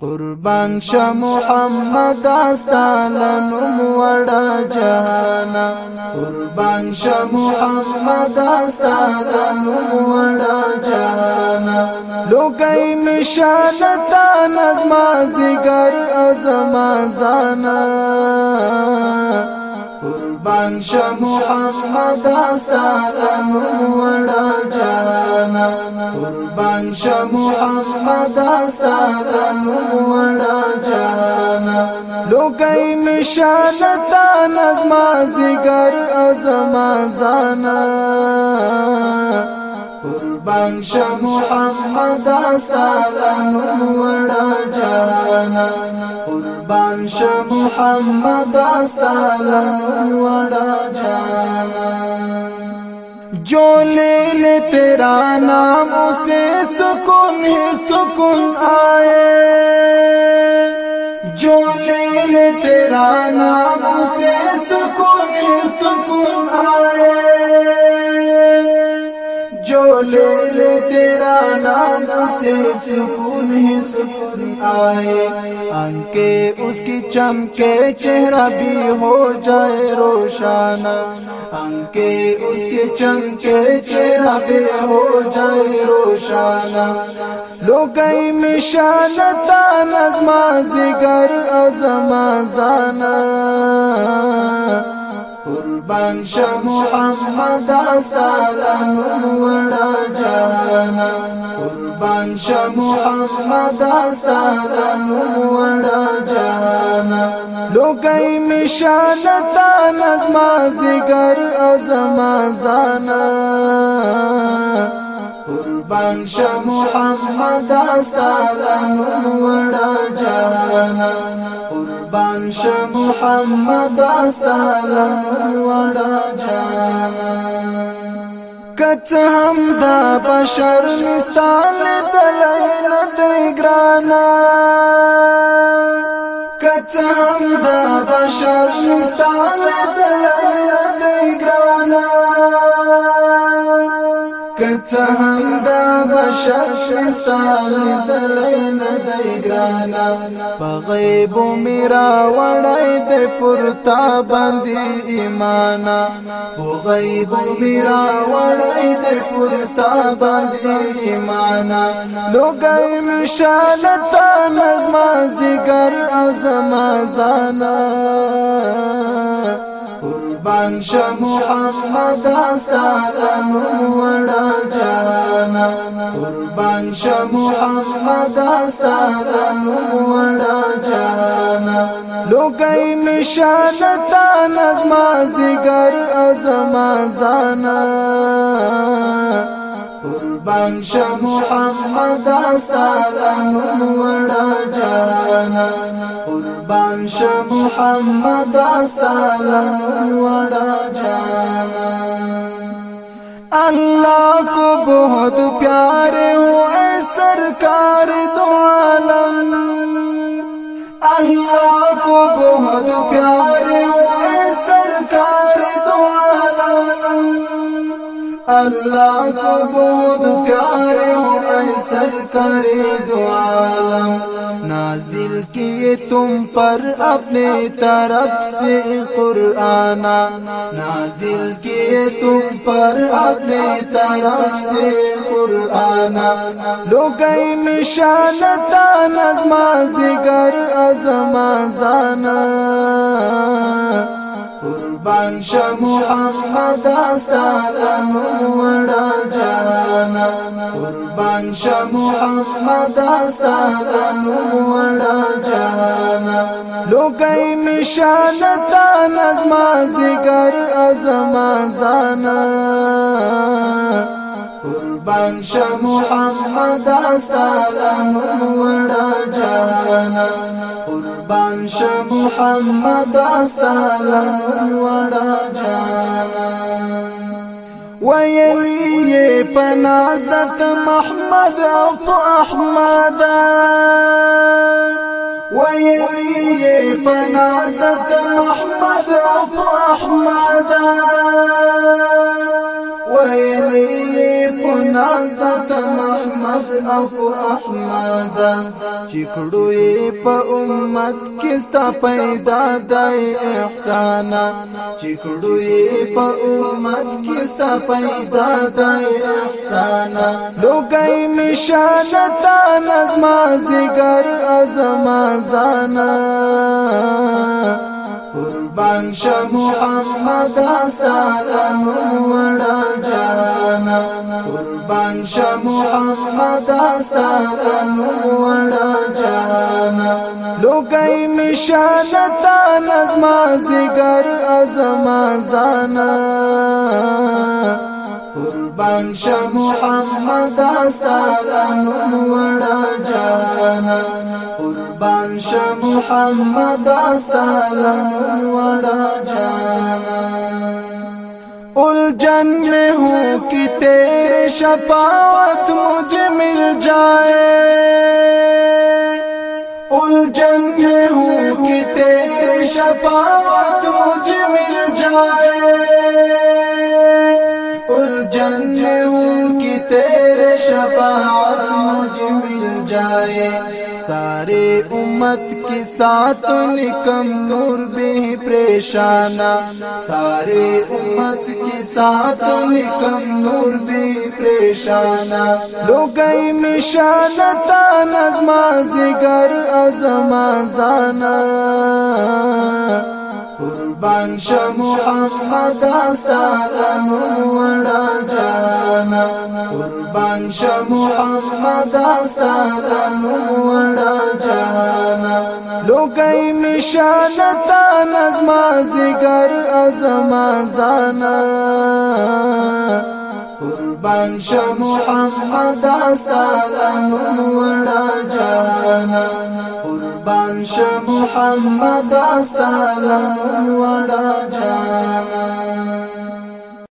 قربان شاه محمد استالن وړا جهانا قربان شاه محمد استالن وړا جهانا لوګي مشان تا نظم زګر ازما زانا بان شا محمد استالن وڑا جانا قربان شا محمد استالن وڑا جانا لوکای مشانتا نظما زگر ازما زانا قربان شا محمد استالن وڑا جانا قربان ش محمد استالا وڑا جانا جو لے لے تیرا نام اسے سکون ہی سکون آئے جو لے لے تیرا نام اسے سکون ہی سکون آئے جو لے لے تیرا نام اسے سکون आए अंके उसकी चमके चेहरा भी हो जाए रोशाना अंके उसके चमके चेहरा भी हो जाए रोशाना लो में शानता नजमा जिगर अजमा जाना قربان شم محمد استالن وڑا جانا قربان شم محمد استالن وڑا جانا لوګي مشانتا نظم ذکر اعظم زانا قربان شم محمد استالن وڑا جانا قربان محمد استاله وړه جانا کته هم دا بشر مستال دلای نه دی ګرانا کته هم دا بشر مستال دلای نه دی ګرانا کته هم دا شمستال دلی ندی گرانا پا غیبو میرا وڑای دی پرتا باندی ایمانا پا غیبو میرا وڑای دی پرتا باندی ایمانا لوگای مشالتا نظما زگر او زمازانا قربان شا محمد استاد نور روان شا محمد استادن وڑا جانا لوگئی مشانتا نظما زگر ازما زانا قربان شا محمد استادن وڑا جانا قربان شا محمد استادن وڑا جانا اللہ کو بہت پیارے ہو پیارے سن سارے دو اللہ کا بہت پیارے سرکار دو عالم نازل کی تم پر اپنے طرف سے قرآن نازل کیے تم پر اپنے طرف سے قرآن لو گئی میں نظمہ نظما زما زانا قربان شه محمد استالن وڑا جانا قربان شه محمد استالن وڑا جانا لوګي نشان تا نظم ذکر ازما زانا بان محمد استالن وڑا جانا قربان شاه محمد استالن وڑا جانا پناز درت محمد او احمد ويلي پناز درت محمد او احمد ویلی پناز دت محمد او احمد چکړوی په امت کستا پیدا دای احسان چکړوی په امت کستا پیدا دای احسان لوګي مشانتا نظم زګر ازما زانا بنگ شا محمد استالن وڑا جانا قربان شا محمد استالن وڑا جانا لوگئی مشانتا نظما زگر ازما زانا قربان شا محمد استالن وڑا جانا قربان محمد مدا جائے جانا الجن میں ہوں کہ تیرے شفاعت مجھے مل جائے الجن میں ہوں کہ تیرے شفاعت مجھے سارے امت کی ساتن کم نور بھی پریشانہ سارے امت کی ساتن کم نور بھی پریشانہ لوگئی مشانتا نظم زگر ازما زانا قربان شه محمد استانن وڑا جانا قربان شه محمد استانن وڑا جانا لوګي نشان تا نظم ذکر اعظم زانا قربان شه محمد استانن وڑا جانا قربان ش محمد استلن ولا جانا